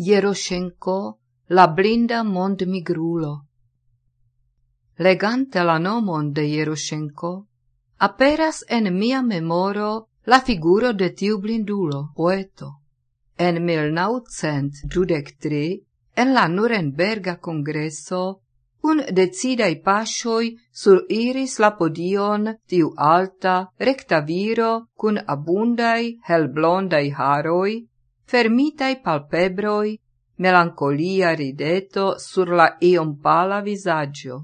Jeroshenko, la blinda mondmigrulo. Legante la nomon de Jeroshenko, aperas en mia memoro la figuro de tiu blindulo, poeto. En 1923, en la Nuremberga congresso, un decidai pasioi sur iris la podion tiu alta, recta viro cun abundai helblondai haroi, fermitai palpebroi, melancolia rideto sur la iom pala visaggio.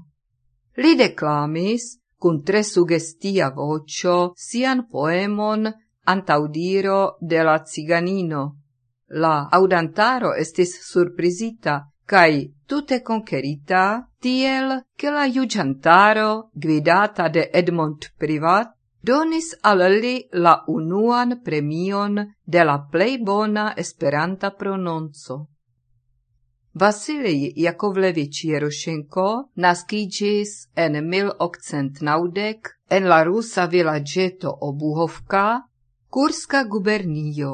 Li declamis, cun tre sugestia vocio, sian poemon antaudiro de la ciganino. La audantaro estis surprizita, cae tute conquerita, tiel che la iugiantaro, guidata de Edmond Privat, donis al li la unuan premion de la plei bona esperanta prononco. Vasilij Jakovlevič Jerušenko naskiĝis en 1890 en la rusa vilaĝeto Obuhovka, Kurska gubernio.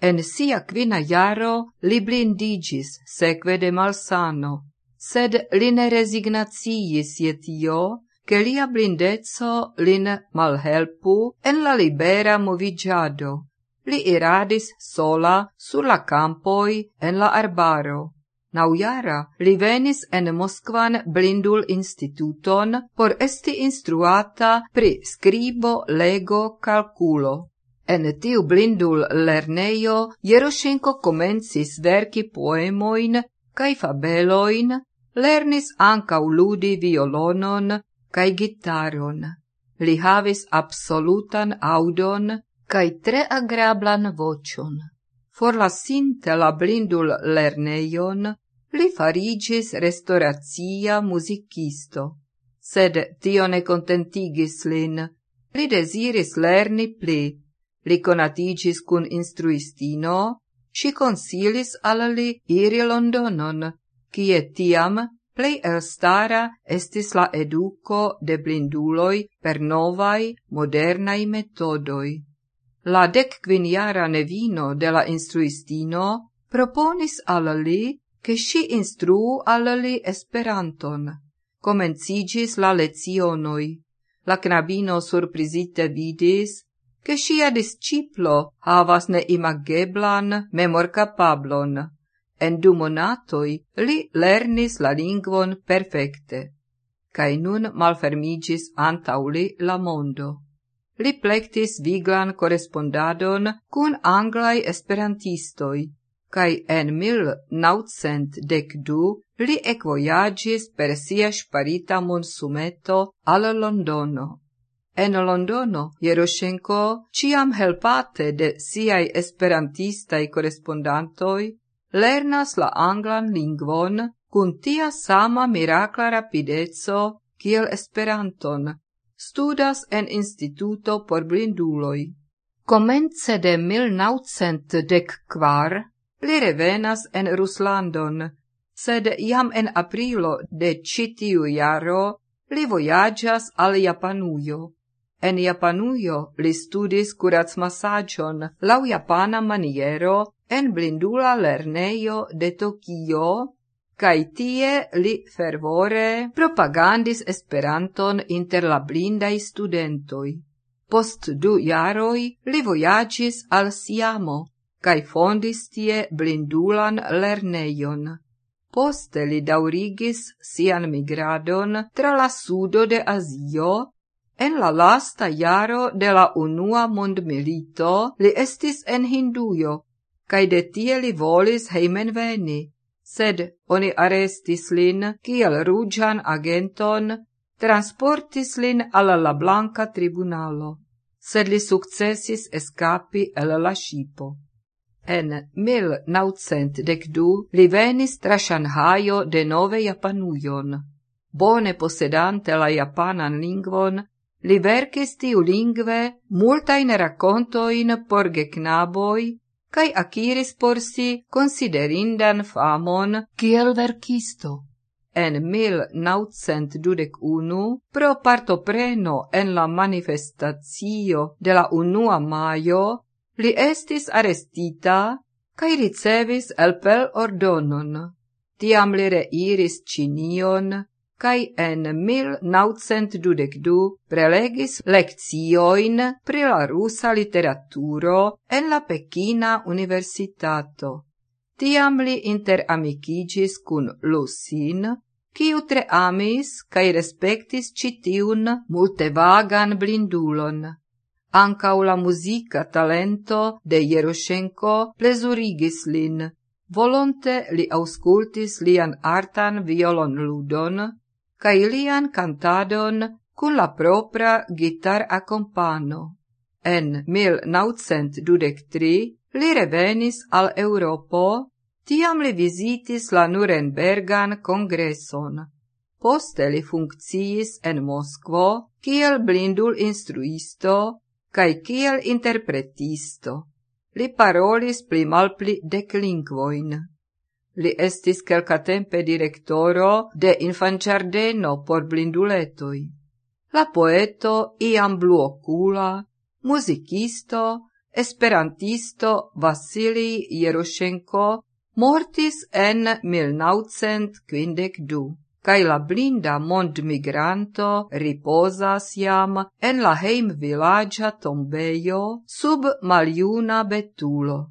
En sia kvina jaro li blindigis sekve de malsano, sed li ne rezignaciis je tio, che lia blindezzo lin malhelpu en la libera movigiado. Li iradis sola sur la campoi en la arbaro. Naujara li venis en Moskvan blindul instituton por esti instruata pri scribo, lego, calculo. En tiu blindul lernejo Jeroshenko komencis verki poemoin kai fabeloin, lernis ankaŭ ludi violonon cae gitaron. Li havis absolutan audon cae tre agrablan vocion. Forlasinte la blindul lerneion, li farigis restaurazia musicisto. Sed tio ne contentigis lin, li desiris lerni pli, li conatigis cun instruistino, si consilis al li iri Londonon, cie tiam Plei elstara estis la educo de blinduloi per novai, modernai metodoi. La decquiniara nevino de la instruistino proponis al li che si instruu al li esperanton. Comencigis la lezionoi. La knabino surprizite vidis, che sia disciplo havas neimageblan memorcapablon. En du monatoi li lernis la lingvon perfekte, cae nun malfermigis antauli la mondo. Li plectis viglan correspondadon cun anglai esperantistoi, cae en mil nautcent dec du li equoiagis per sia sparita monsumeto al Londono. En Londono, Jeroshenko, ciam helpate de siai esperantistai correspondantoi, lernas la anglan lingvon kun tia sama miracla rapideco kiel Esperanton, studas en instituto por blinduloi. Comence de 1904 li revenas en Ruslandon, sed jam en aprilo de citiu jaro li vojaĝas al Japanujo. En Japanujo li studis curats massagion lau japana maniero en blindula lernejo de Tokio, cae tie li fervore propagandis Esperanton inter la blindai studentoi. Post du jaroi li voyagis al Siamo cae fondis tie blindulan lernejon. Poste li daurigis sian migradon tra la sudo de Azio En la lasta jaro de la unua mondmilito li estis en Hindujo, cae de tie li volis heimen veni, sed oni arestis lin kiel rugian agenton, transportis lin alla la blanca tribunalo, sed li successis escapi el la scipo. En 1912 li venis tra Shanhaio de nove Japanujon. Bone posedante la japanan lingvon, li verkis tiu lingve multain racontoin por geknaboi cae aciris por si considerindan famon kiel verkisto. En 1921, pro partopreno en la manifestazio de la unua maio, li estis arestita cae ricevis el pel ordonon. Tiam li reiris Cinion, cae en 1922 prelegis leccioin pri la rusa literaturo en la Pekina Universitato. Tiam li interamicigis cun Lucin, quiu tre amis cae respectis citiun multevagan blindulon. Ancau la musica talento de Jeroshenko plesurigis lin, Volonte li auscultis lian artan violon ludon, ca ilian cantadon cun la propra gitar accompano. En 1923 li revenis al Europo, tiam li visitis la Nurembergan congreson. Poste li funcciis en Moskvo kiel blindul instruisto kaj kiel interpretisto. Li parolis pli malpli dec lingvoin. Li estis quelcatempe directoro de infanciardeno por blinduletoi. La poeto iam bluocula, musicisto, esperantisto Vasili Jeroshenko mortis en 1952, cae la blinda mondmigranto riposas jam en la heim villagia tombeio sub maliuna betulo.